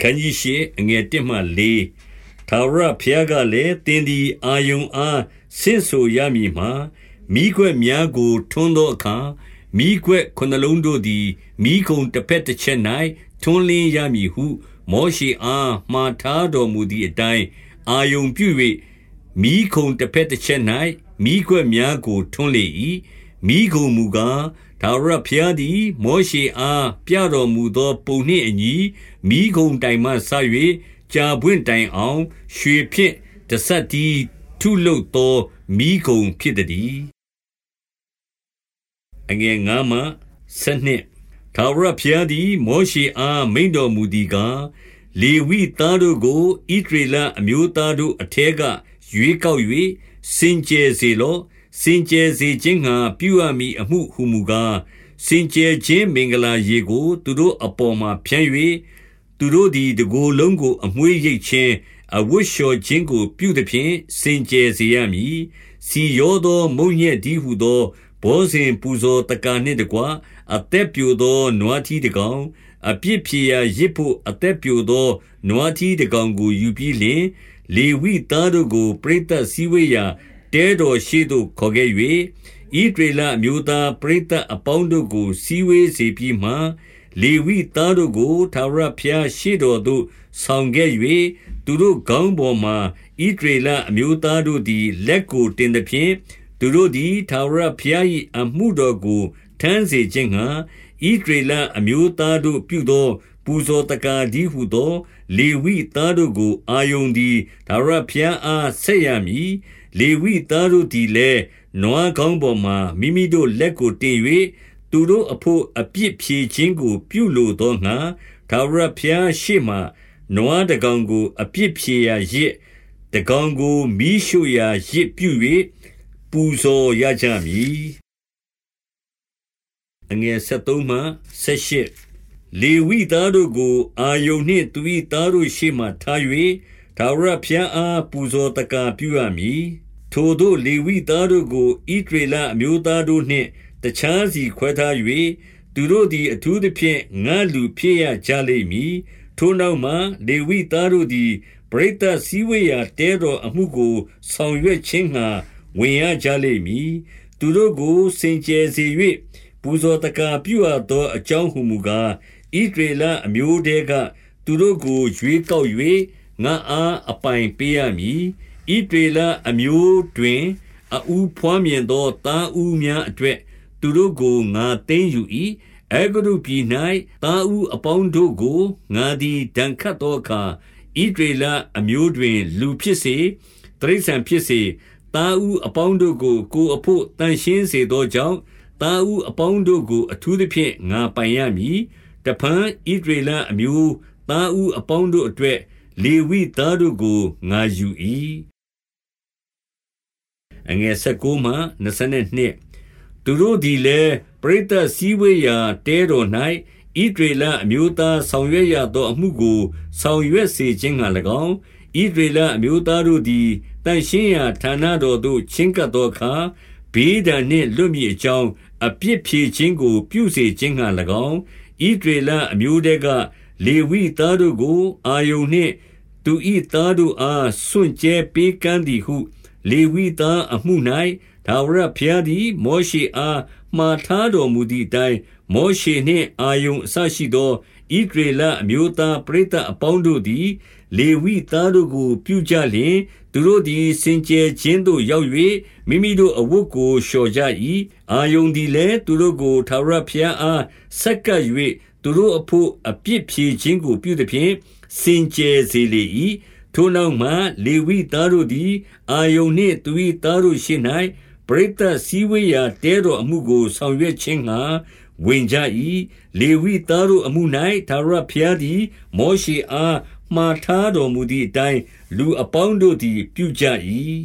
ခန်းကြီးရှိအငယ်1မှ4ထာဝရဘုရားကလည်းတင်းဒီအာယုံအားဆင့်ဆိုရမည်မှာမိခွက်များကိုထွန်းသောအခါမိခွက်ခုနှလုံးတို့သည်မိခုံတစ်ဖက်တစ်ချက်၌ထွန်းလင်းရမည်ဟု မောရှေအားမှားထားတော်မူသည့်အတိုင်းအာယုံပြု၍မိခုံတစ်ဖက်တစ်ချက်၌မိခွက်များကိုထွန်းလေ၏ မိခုံမူကားထာဝရဘုရားသည် မောရှေအားပြတော်မူသောပုံနှင့်အညီမိခုံတိုင်မှဆ၍ကြာပွင့်တိုင်အောင် ရွှေဖြင့်တဆက်တီထုလုပ်သောမိခုံဖြစ်သည်အငယ်ငါမှဆက်နှစ်ထာဝရဘုရားသည် မောရှေအားမိန်တော်မူသည်ကားလေဝိသားတို့ကိုဣဒရေလအမျိုးသားတို့အထက်ကရွေးကောက်၍စင်ကြယ်စေလော့ စင်ကြယ်စေခြင်းငှာပြုအပ်မည်အမှုဟုမူကားစင်ကြယ်ခြင်းမင်္ဂလာရေကို သူတို့အပေါ်မှာဖြန်း၍သူတို့သည်တကိုယ်လုံးကို အမွှေးရိတ်ခြင်းအဝတ်လျှော်ခြင်းကို ပြုသဖြင့်စင်ကြယ်စေရမည်စီရောသောမုံညက်ဒီဟုသောဘောဇင်ပူဇော်တကာနှင့်တကွအသက်ပြိုသောနွားထီးတကောင်အပြစ်ဖြေရာရစ်ဖို့အသက်ပြိုသောနွားထီးတကောင်ကိုယူပြီးလျှင် လေဝိသားတို့ကို ပရိသတ်စည်းဝေးရာ တဲတော်ရှိသို့ခေါ်ခဲ့၍ဤဒေလအမျိုးသားပရိသတ်အပေါင်းတို့ကိုစည်းဝေးစေပြီးမှလေဝိသားတို့ကိုသာရဖျားရှိတော်သို့ဆောင်ခဲ့၍သူတို့ခေါင်းပေါ်မှဤဒေလအမျိုးသားတို့သည် လက်ကိုတင်သည်ဖြင့်သူတို့သည်ထာဝရဘုရား၏အမှုတော်ကိုထမ်းစေခြင်းငှာဣဒရေလအမျိုးသားတို့ပြုသောပူဇော်တကာဒီဟုသော လေဝိသားတို့ကိုအာယုန်သည်ထာဝရဘုရားအားဆက်ရမည် လေဝိသားတို့သည်လည်းနွားကောင်းပေါ်မှမိမိတို့လက်ကိုတင်၍သူတို့အဖို့အပြစ်ဖြေခြင်းကို ပြုလိုသောငှာထာဝရဘုရားရှေ့မှနွားတကောင်ကို အပြစ်ဖြေရာရစ်တကောင်ကိုမိရှုရာရစ်ပြု၍ပူဇော်ရကြမည်အငယ်73မှ78လေဝိသားတို့ကို အာယုန်နှင့်သူ၏သားတို့ရှေ့မှထား၍ ထာဝရဘုရားအား ပူဇော်တကာပြုရမည် ထိုတို့ လေဝိသားတို့ကိုဣဒရေလအမျိုးသားတို့နှင့် တခြားစီခွဲထား၍သူတို့သည် အထူးသဖြင့် ငါလူဖြစ်ရကြလိမ့်မည် ထိုနောက်မှ လေဝိသားတို့သည် ပရိသတ်စည်းဝေးရာ တဲတော်အမှုကို ဆောင်ရွက်ခြင်းငှာဝင်ရကြလိမ့်မည် သူတို့ကို စင်ကြယ်စေ၍ပူဇော်တကာပြုအပ်သော အကြောင်းဟုမူကားဣဒရေလအမျိုးတဲက သူတို့ကို ရွေးကောက်၍ ငါအားအပိုင်ပေးရမည်ဣဒေလအမျိုးတွင်အူဖွားမြင်သောသားဦးများအတွက်သူတို့ကိုငါသိမ်းယူ၏အဂရုပြည်၌သားဦးအပေါင်းတို့ကိုငါသည်ဒဏ်ခတ်သောအခါဣဒေလအမျိုးတွင် လူဖြစ်စေတရိษံဖြစ်စေသားဦးအပေါင်းတို့ကို ကိုအဖို့တန်ရှင်းစေသောကြောင့်သားဦးအပေါင်းတို့ကိုအထူးသဖြင့်ငါပိုင်ရမည်တဖန်ဣဒေလအမျိုးသားဦးအပေါင်းတို့အတွက် လေဝိသားတို့ကိုငါယူ၏အငယ်19မှ22သူတို့သည်လည်းပရိသတ်စည်းဝေးရာတဲတော်၌ဣဒရေလအမျိုးသားဆောင်ရွက်ရသောအမှုကို ဆောင်ရွက်စေခြင်းငှာ၎င်းဣဒရေလအမျိုးသားတို့သည်တန်ရှင်းရာဌာနတော်သို့ချင်းကပ်သောအခါဘေးဒဏ်နှင့်လွတ်မြေအကြောင်းအပြစ်ဖြေခြင်းကို ပြုစေခြင်းငှာ၎င်းဣဒရေလအမျိုးတဲက လေဝိသားတို့ကို အာယုန်နှင့် သူ၏သားတို့အား စွန့်ကြဲပေးကမ်းသည်ဟု လေဝိသားအမှု၌ထာဝရဘုရားသည် မောရှေအား မှားထားတော်မူသည့်အတိုင်း မောရှေနှင့် အာယုန်အဆရှိသောဣဒရေလအမျိုးသား ပရိသတ်အပေါင်းတို့သည် လေဝိသားတို့ကို ပြုကြလျင် သူတို့သည် စင်ကြယ်ခြင်းသို့ ရောက်၍မိမိတို့အဝတ်ကို လျှော်ကြ၏အာယုန်သည်လည်း သူတို့ကို ထာဝရဘုရားအား ဆက်ကပ်၍ သူတို့အဖို့အပြစ်ဖြေခြင်းကိုပြုသဖြင့်စင်ကြယ်စေလေ၏ထိုနောက်မှလေဝိသားတို့သည်အာယုန်နှင့်သူ၏သားတို့ရှိ၌ပရိသတ်စည်းဝေးရာတဲတော်အမှုကိုဆောင်ရွက်ခြင်းငှာဝင်ကြ၏လေဝိသားတို့အမှု၌သာရဖျားသည် မောရှေအားမှားထားတော်မူသည့်အတိုင်းလူအပေါင်းတို့သည် ပြုကြ၏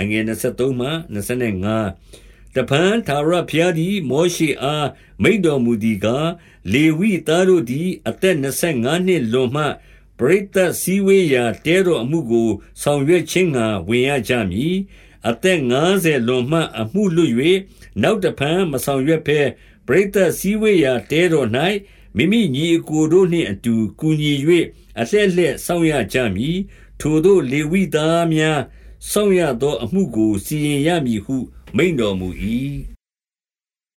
အငယ်23မှ25 တပန်သာရဖျားသည် မောရှေအားမိန့်တော်မူသည်ကားလေဝိသားတို့သည် အသက်25နှစ်လွန်မှပရိသတ်စည်းဝေးရာတဲတော်အမှုကို ဆောင်ရွက်ခြင်းငှာဝင်ရကြမည်အသက်50လွန်မှအမှုလွတ်၍နောက်တဖန်မဆောင်ရွက်ဘဲပရိသတ်စည်းဝေးရာတဲတော်၌မိမိညီအစ်ကိုတို့နှင့်အတူကူညီ၍အလှည့်လှည့်စောင့်ရကြမည်ထိုတို့လေဝိသားများစောင့်ရသောအမှုကိုစီရင်ရမည်ဟု မိန့်တော်မူ၏